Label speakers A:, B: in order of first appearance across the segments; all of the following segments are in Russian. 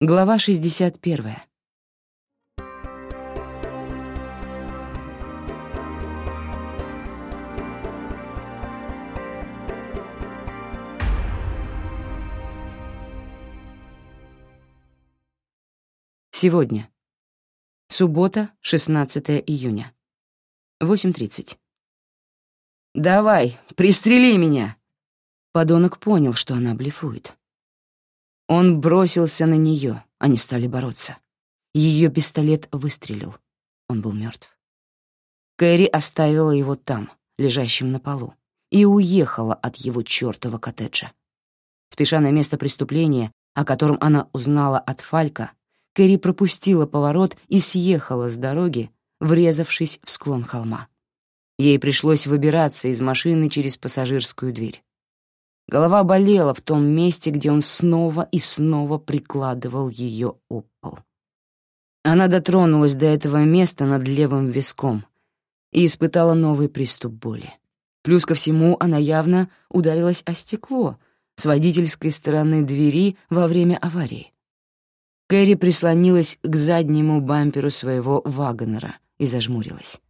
A: Глава 61. Сегодня. Суббота, 16 июня. 8.30. «Давай, пристрели меня!» Подонок понял, что она блефует. Он бросился на нее, они стали бороться. Ее пистолет выстрелил. Он был мертв. Кэрри оставила его там, лежащим на полу, и уехала от его чертова коттеджа. Спеша на место преступления, о котором она узнала от Фалька, Кэрри пропустила поворот и съехала с дороги, врезавшись в склон холма. Ей пришлось выбираться из машины через пассажирскую дверь. Голова болела в том месте, где он снова и снова прикладывал ее об пол. Она дотронулась до этого места над левым виском и испытала новый приступ боли. Плюс ко всему она явно ударилась о стекло с водительской стороны двери во время аварии. Кэрри прислонилась к заднему бамперу своего Вагонера и зажмурилась.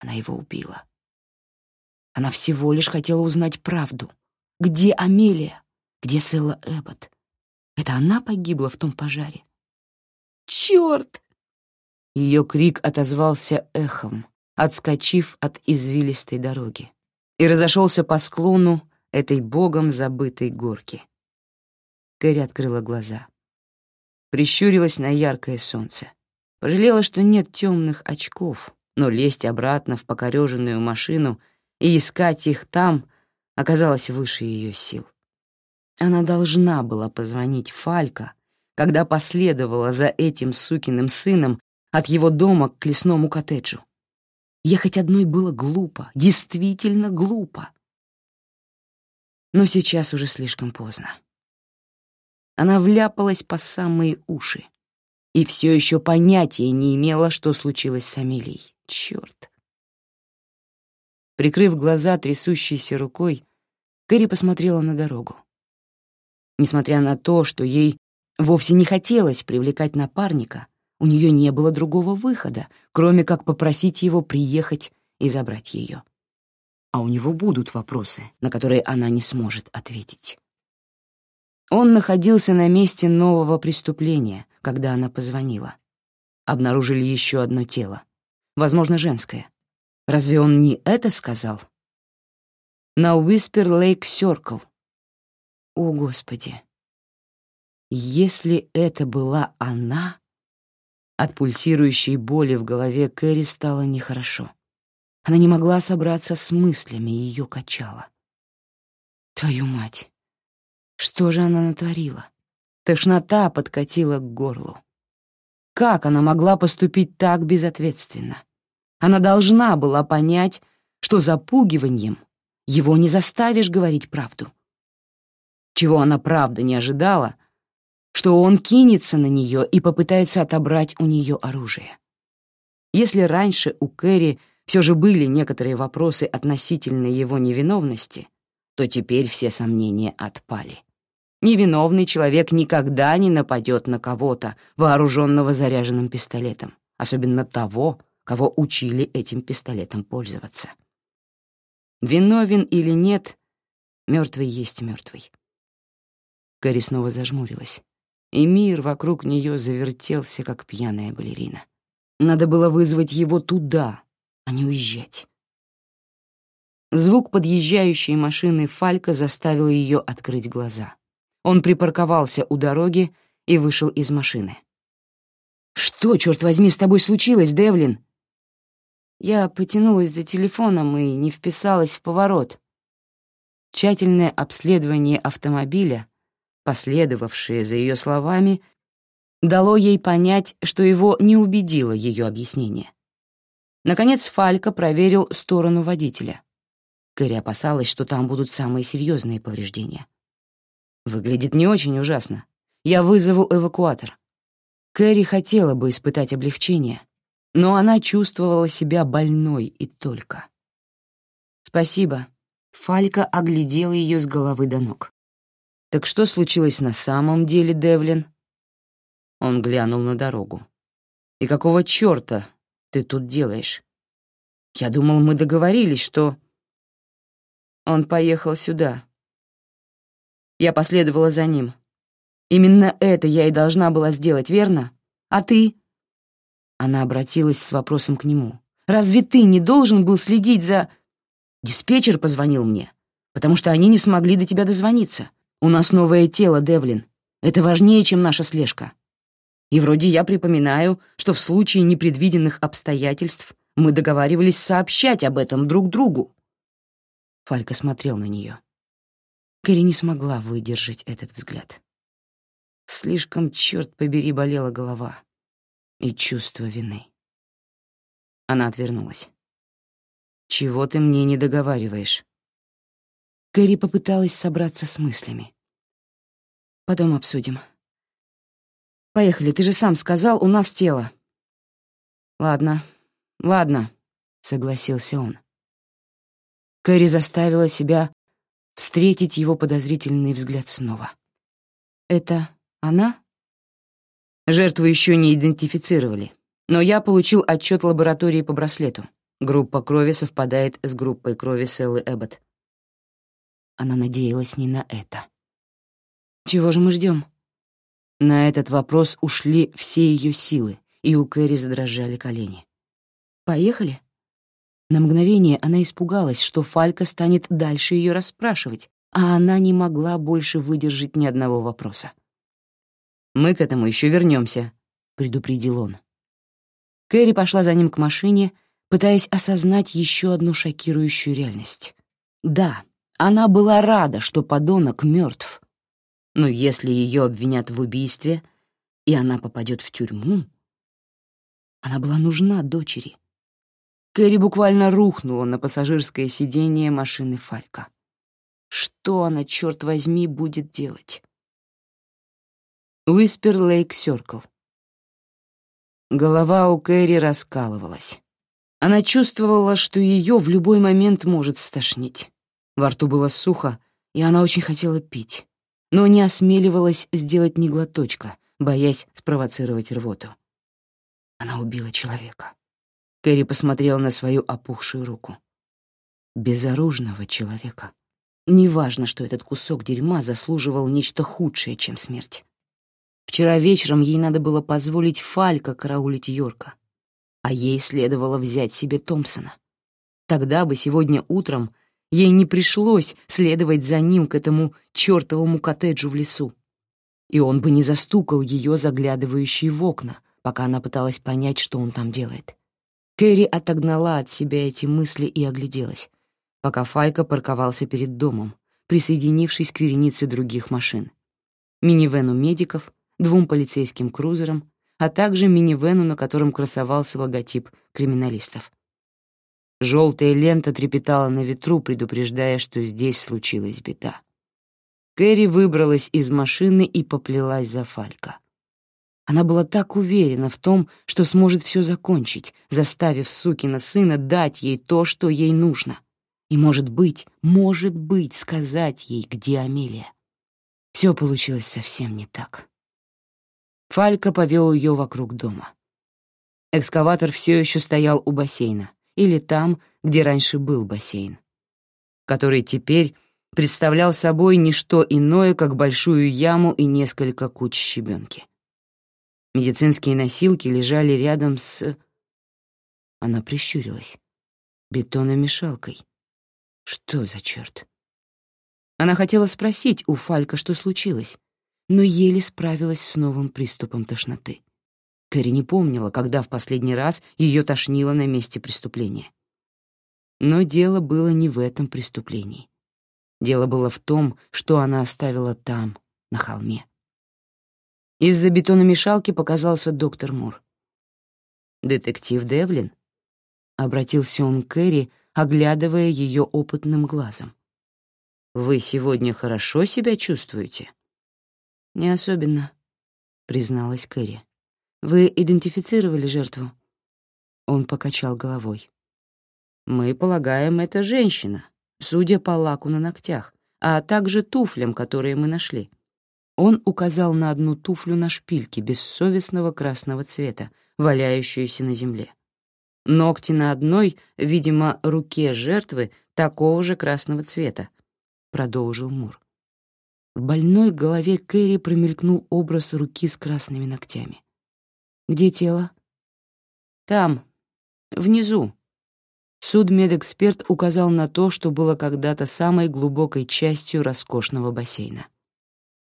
A: Она его убила. Она всего лишь хотела узнать правду. Где Амелия? Где Селла Эббот? Это она погибла в том пожаре? Чёрт! Ее крик отозвался эхом, отскочив от извилистой дороги, и разошелся по склону этой богом забытой горки. Кэрри открыла глаза. Прищурилась на яркое солнце. Пожалела, что нет темных очков, но лезть обратно в покореженную машину и искать их там оказалось выше ее сил. Она должна была позвонить Фалька, когда последовала за этим сукиным сыном от его дома к лесному коттеджу. Ехать одной было глупо, действительно глупо. Но сейчас уже слишком поздно. Она вляпалась по самые уши и все еще понятия не имела, что случилось с Амелией. Черт! Прикрыв глаза трясущейся рукой, Кэрри посмотрела на дорогу. Несмотря на то, что ей вовсе не хотелось привлекать напарника, у нее не было другого выхода, кроме как попросить его приехать и забрать ее. А у него будут вопросы, на которые она не сможет ответить. Он находился на месте нового преступления, когда она позвонила. Обнаружили еще одно тело, возможно, женское. Разве он не это сказал? На Уиспер Лейк Сёркл. О, Господи! Если это была она... От пульсирующей боли в голове Кэрри стало нехорошо. Она не могла собраться с мыслями, ее качало. Твою мать! Что же она натворила? Тошнота подкатила к горлу. Как она могла поступить так безответственно? Она должна была понять, что запугиванием его не заставишь говорить правду. Чего она правда не ожидала, что он кинется на нее и попытается отобрать у нее оружие. Если раньше у Кэрри все же были некоторые вопросы относительно его невиновности, то теперь все сомнения отпали. Невиновный человек никогда не нападет на кого-то, вооруженного заряженным пистолетом, особенно того, кого учили этим пистолетом пользоваться. Виновен или нет, мертвый есть мертвый. Кэрри снова зажмурилась, и мир вокруг нее завертелся, как пьяная балерина. Надо было вызвать его туда, а не уезжать. Звук подъезжающей машины Фалька заставил ее открыть глаза. Он припарковался у дороги и вышел из машины. «Что, черт возьми, с тобой случилось, Девлин?» Я потянулась за телефоном и не вписалась в поворот. Тщательное обследование автомобиля, последовавшее за ее словами, дало ей понять, что его не убедило ее объяснение. Наконец Фалька проверил сторону водителя. Кэрри опасалась, что там будут самые серьезные повреждения. Выглядит не очень ужасно. Я вызову эвакуатор. Кэрри хотела бы испытать облегчение, но она чувствовала себя больной и только. «Спасибо». Фалька оглядела ее с головы до ног. «Так что случилось на самом деле, Девлин?» Он глянул на дорогу. «И какого чёрта ты тут делаешь? Я думал, мы договорились, что...» Он поехал сюда. Я последовала за ним. Именно это я и должна была сделать, верно? А ты? Она обратилась с вопросом к нему. Разве ты не должен был следить за... Диспетчер позвонил мне, потому что они не смогли до тебя дозвониться. У нас новое тело, Девлин. Это важнее, чем наша слежка. И вроде я припоминаю, что в случае непредвиденных обстоятельств мы договаривались сообщать об этом друг другу. Фалька смотрел на нее. Кэрри не смогла выдержать этот взгляд. Слишком, черт побери, болела голова и чувство вины. Она отвернулась. «Чего ты мне не договариваешь?» Кэрри попыталась собраться с мыслями. «Потом обсудим. Поехали, ты же сам сказал, у нас тело». «Ладно, ладно», — согласился он. Кэрри заставила себя встретить его подозрительный взгляд снова. «Это она?» Жертву еще не идентифицировали, но я получил отчет лаборатории по браслету. Группа крови совпадает с группой крови Селлы Эббот. Она надеялась не на это. «Чего же мы ждем? На этот вопрос ушли все ее силы, и у Кэрри задрожали колени. «Поехали?» На мгновение она испугалась, что Фалька станет дальше ее расспрашивать, а она не могла больше выдержать ни одного вопроса. «Мы к этому еще вернемся», — предупредил он. Кэрри пошла за ним к машине, пытаясь осознать еще одну шокирующую реальность. Да, она была рада, что подонок мертв. Но если ее обвинят в убийстве, и она попадет в тюрьму, она была нужна дочери. Кэрри буквально рухнула на пассажирское сиденье машины Фалька. Что она, черт возьми, будет делать? Уиспер Лейк Сёркл. Голова у Кэрри раскалывалась. Она чувствовала, что ее в любой момент может стошнить. Во рту было сухо, и она очень хотела пить, но не осмеливалась сделать ни глоточка, боясь спровоцировать рвоту. Она убила человека. Кэрри посмотрела на свою опухшую руку. Безоружного человека. Неважно, что этот кусок дерьма заслуживал нечто худшее, чем смерть. Вчера вечером ей надо было позволить Фалька караулить Йорка, а ей следовало взять себе Томпсона. Тогда бы сегодня утром ей не пришлось следовать за ним к этому чертовому коттеджу в лесу. И он бы не застукал ее, заглядывающей в окна, пока она пыталась понять, что он там делает. Кэрри отогнала от себя эти мысли и огляделась, пока Фалька парковался перед домом, присоединившись к веренице других машин. Минивену медиков, двум полицейским крузерам, а также минивену, на котором красовался логотип криминалистов. Желтая лента трепетала на ветру, предупреждая, что здесь случилась беда. Кэрри выбралась из машины и поплелась за Фалька. Она была так уверена в том, что сможет все закончить, заставив сукина сына дать ей то, что ей нужно. И, может быть, может быть, сказать ей, где Амелия. Все получилось совсем не так. Фалька повел ее вокруг дома. Экскаватор все еще стоял у бассейна, или там, где раньше был бассейн, который теперь представлял собой не что иное, как большую яму и несколько куч щебенки. Медицинские носилки лежали рядом с... Она прищурилась. Бетономешалкой. Что за черт? Она хотела спросить у Фалька, что случилось, но еле справилась с новым приступом тошноты. Кэрри не помнила, когда в последний раз ее тошнило на месте преступления. Но дело было не в этом преступлении. Дело было в том, что она оставила там, на холме. Из-за бетономешалки показался доктор Мур. «Детектив Девлин?» — обратился он к Кэрри, оглядывая ее опытным глазом. «Вы сегодня хорошо себя чувствуете?» «Не особенно», — призналась Кэрри. «Вы идентифицировали жертву?» Он покачал головой. «Мы полагаем, это женщина, судя по лаку на ногтях, а также туфлям, которые мы нашли. Он указал на одну туфлю на шпильке бессовестного красного цвета, валяющуюся на земле. Ногти на одной, видимо, руке жертвы такого же красного цвета, продолжил Мур. В больной голове Кэрри промелькнул образ руки с красными ногтями. «Где тело?» «Там, внизу». Судмедэксперт указал на то, что было когда-то самой глубокой частью роскошного бассейна.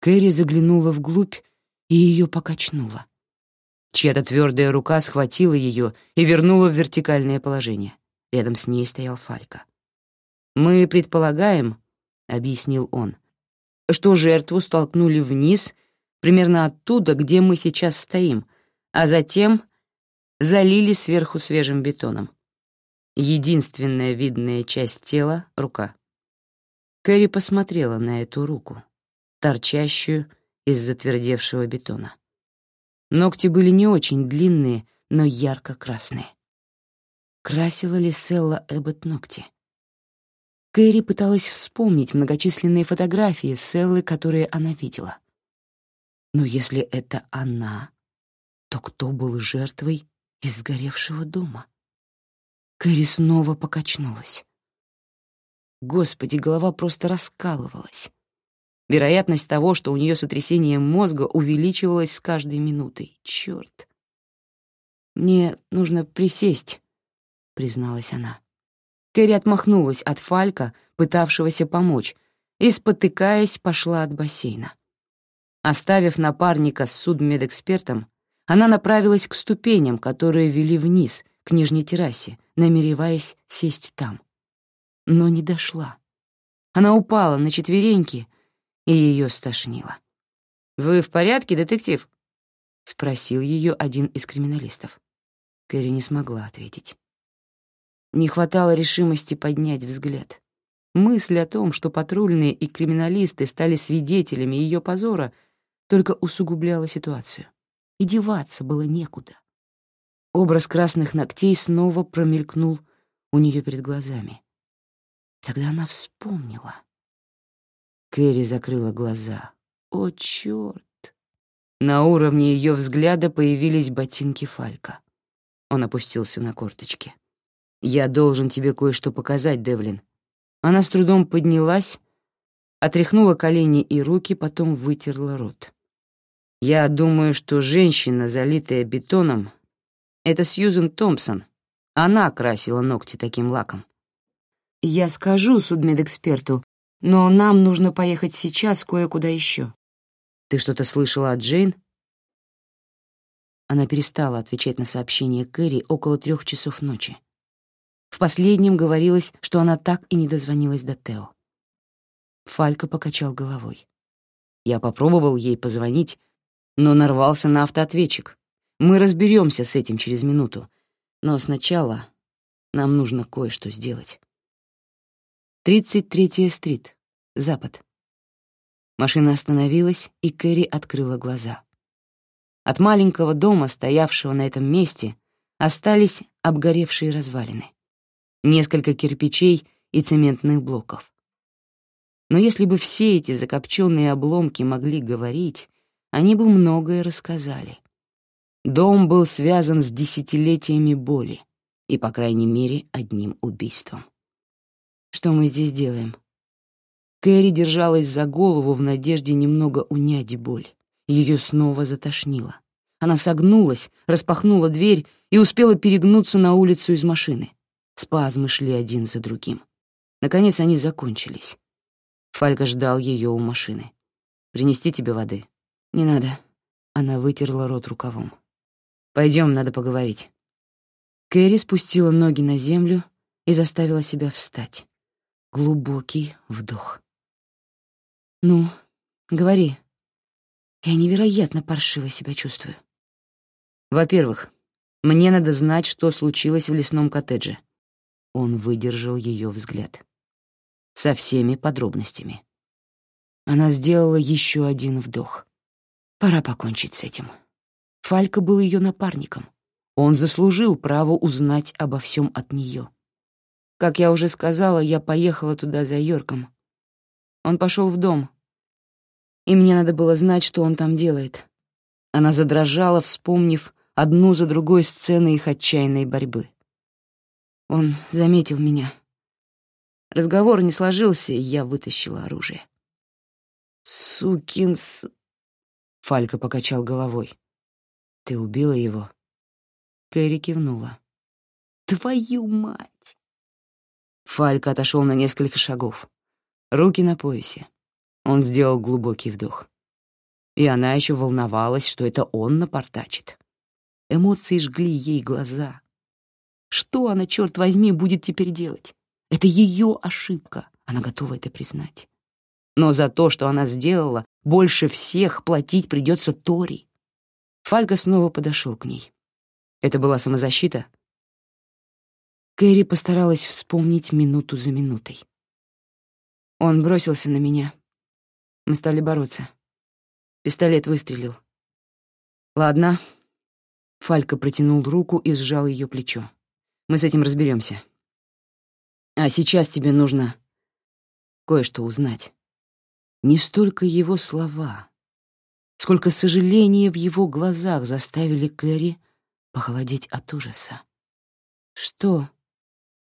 A: Кэрри заглянула вглубь, и ее покачнуло. Чья-то твердая рука схватила ее и вернула в вертикальное положение. Рядом с ней стоял Фалька. «Мы предполагаем», — объяснил он, «что жертву столкнули вниз, примерно оттуда, где мы сейчас стоим, а затем залили сверху свежим бетоном. Единственная видная часть тела — рука». Кэрри посмотрела на эту руку торчащую из затвердевшего бетона. Ногти были не очень длинные, но ярко-красные. Красила ли Селла Эббот ногти? Кэрри пыталась вспомнить многочисленные фотографии Селлы, которые она видела. Но если это она, то кто был жертвой из сгоревшего дома? Кэрри снова покачнулась. Господи, голова просто раскалывалась. Вероятность того, что у нее сотрясение мозга, увеличивалась с каждой минутой. Черт. «Мне нужно присесть», — призналась она. Кэрри отмахнулась от Фалька, пытавшегося помочь, и, спотыкаясь, пошла от бассейна. Оставив напарника с судмедэкспертом, она направилась к ступеням, которые вели вниз, к нижней террасе, намереваясь сесть там. Но не дошла. Она упала на четвереньки и ее стошнило. «Вы в порядке, детектив?» — спросил ее один из криминалистов. Кэрри не смогла ответить. Не хватало решимости поднять взгляд. Мысль о том, что патрульные и криминалисты стали свидетелями ее позора, только усугубляла ситуацию. И деваться было некуда. Образ красных ногтей снова промелькнул у нее перед глазами. Тогда она вспомнила. Кэрри закрыла глаза. «О, чёрт!» На уровне ее взгляда появились ботинки Фалька. Он опустился на корточки. «Я должен тебе кое-что показать, Девлин». Она с трудом поднялась, отряхнула колени и руки, потом вытерла рот. «Я думаю, что женщина, залитая бетоном, — это Сьюзен Томпсон. Она красила ногти таким лаком». «Я скажу судмедэксперту, но нам нужно поехать сейчас кое-куда еще. Ты что-то слышала от Джейн? Она перестала отвечать на сообщение Кэрри около трех часов ночи. В последнем говорилось, что она так и не дозвонилась до Тео. Фалька покачал головой. Я попробовал ей позвонить, но нарвался на автоответчик. Мы разберемся с этим через минуту, но сначала нам нужно кое-что сделать. 33-я стрит, запад. Машина остановилась, и Кэрри открыла глаза. От маленького дома, стоявшего на этом месте, остались обгоревшие развалины. Несколько кирпичей и цементных блоков. Но если бы все эти закопченные обломки могли говорить, они бы многое рассказали. Дом был связан с десятилетиями боли и, по крайней мере, одним убийством. Что мы здесь делаем?» Кэрри держалась за голову в надежде немного унять боль. Ее снова затошнило. Она согнулась, распахнула дверь и успела перегнуться на улицу из машины. Спазмы шли один за другим. Наконец они закончились. Фалька ждал ее у машины. «Принести тебе воды?» «Не надо». Она вытерла рот рукавом. Пойдем, надо поговорить». Кэрри спустила ноги на землю и заставила себя встать. Глубокий вдох. «Ну, говори. Я невероятно паршиво себя чувствую». «Во-первых, мне надо знать, что случилось в лесном коттедже». Он выдержал ее взгляд. Со всеми подробностями. Она сделала еще один вдох. Пора покончить с этим. Фалька был ее напарником. Он заслужил право узнать обо всем от нее. Как я уже сказала, я поехала туда за Йорком. Он пошел в дом. и мне надо было знать, что он там делает. Она задрожала, вспомнив одну за другой сцены их отчаянной борьбы. Он заметил меня. Разговор не сложился, и я вытащила оружие. «Сукин с...» Фалька покачал головой. «Ты убила его?» Кэрри кивнула. «Твою мать!» Фалька отошел на несколько шагов. Руки на поясе. Он сделал глубокий вдох. И она еще волновалась, что это он напортачит. Эмоции жгли ей глаза. Что она, черт возьми, будет теперь делать? Это ее ошибка, она готова это признать. Но за то, что она сделала, больше всех платить придется Тори. Фалька снова подошел к ней. Это была самозащита? Кэрри постаралась вспомнить минуту за минутой. Он бросился на меня. Мы стали бороться. Пистолет выстрелил. «Ладно». Фалька протянул руку и сжал ее плечо. «Мы с этим разберемся. А сейчас тебе нужно кое-что узнать. Не столько его слова, сколько сожаления в его глазах заставили Кэрри похолодеть от ужаса. «Что?»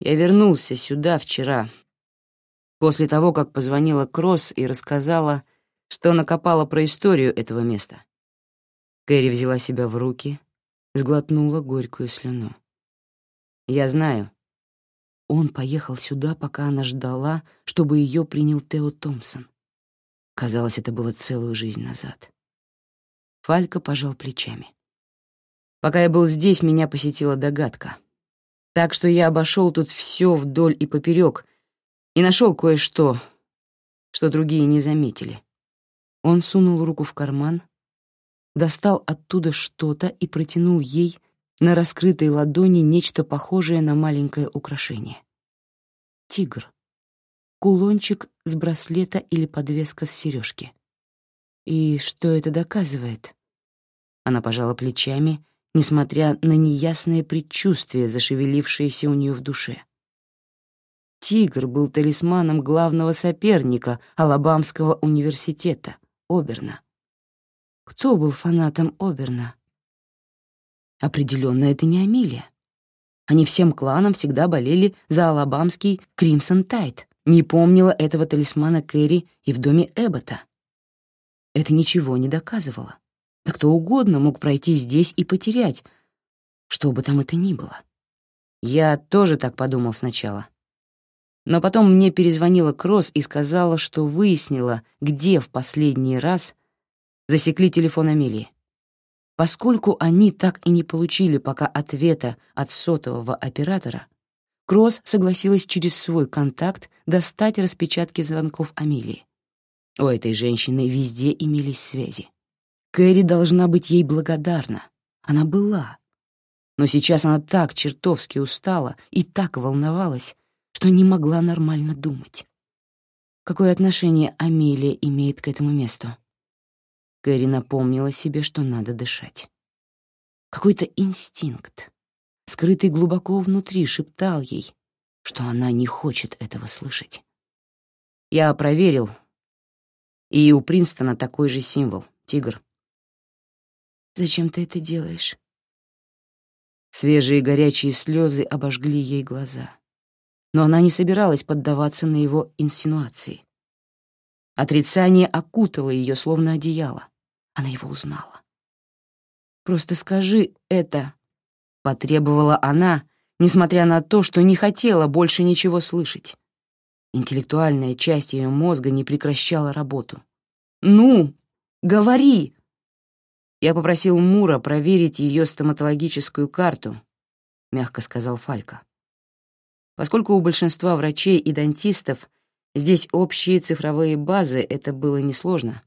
A: «Я вернулся сюда вчера, после того, как позвонила Кросс и рассказала, что накопала про историю этого места. Кэрри взяла себя в руки, сглотнула горькую слюну. «Я знаю». Он поехал сюда, пока она ждала, чтобы ее принял Тео Томпсон. Казалось, это было целую жизнь назад. Фалька пожал плечами. Пока я был здесь, меня посетила догадка. Так что я обошел тут все вдоль и поперек, и нашел кое-что, что другие не заметили. Он сунул руку в карман, достал оттуда что-то и протянул ей на раскрытой ладони нечто похожее на маленькое украшение. Тигр. Кулончик с браслета или подвеска с сережки. И что это доказывает? Она пожала плечами, несмотря на неясное предчувствие, зашевелившееся у нее в душе. Тигр был талисманом главного соперника Алабамского университета, Оберна. Кто был фанатом Оберна? Определенно, это не Амилия. Они всем кланом всегда болели за алабамский Кримсон Тайт. Не помнила этого талисмана Кэрри и в доме Эббота. Это ничего не доказывало. Да кто угодно мог пройти здесь и потерять, что бы там это ни было. Я тоже так подумал сначала. Но потом мне перезвонила Кросс и сказала, что выяснила, где в последний раз засекли телефон Амелии. Поскольку они так и не получили пока ответа от сотового оператора, Кросс согласилась через свой контакт достать распечатки звонков Амелии. У этой женщины везде имелись связи. Кэрри должна быть ей благодарна. Она была. Но сейчас она так чертовски устала и так волновалась, что не могла нормально думать. Какое отношение Амелия имеет к этому месту? Кэрри напомнила себе, что надо дышать. Какой-то инстинкт, скрытый глубоко внутри, шептал ей, что она не хочет этого слышать. Я проверил, и у Принстона такой же символ — тигр. «Зачем ты это делаешь?» Свежие горячие слезы обожгли ей глаза но она не собиралась поддаваться на его инсинуации. Отрицание окутало ее, словно одеяло. Она его узнала. «Просто скажи это», — потребовала она, несмотря на то, что не хотела больше ничего слышать. Интеллектуальная часть ее мозга не прекращала работу. «Ну, говори!» Я попросил Мура проверить ее стоматологическую карту, — мягко сказал Фалька. Поскольку у большинства врачей и дантистов здесь общие цифровые базы, это было несложно.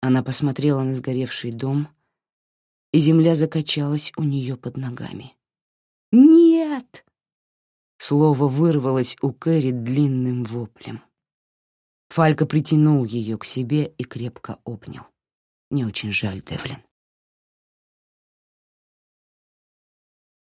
A: Она посмотрела на сгоревший дом, и земля закачалась у нее под ногами. «Нет!» Слово вырвалось у Кэрри длинным воплем. Фалька притянул ее к себе и крепко обнял. «Не очень жаль, Девлин».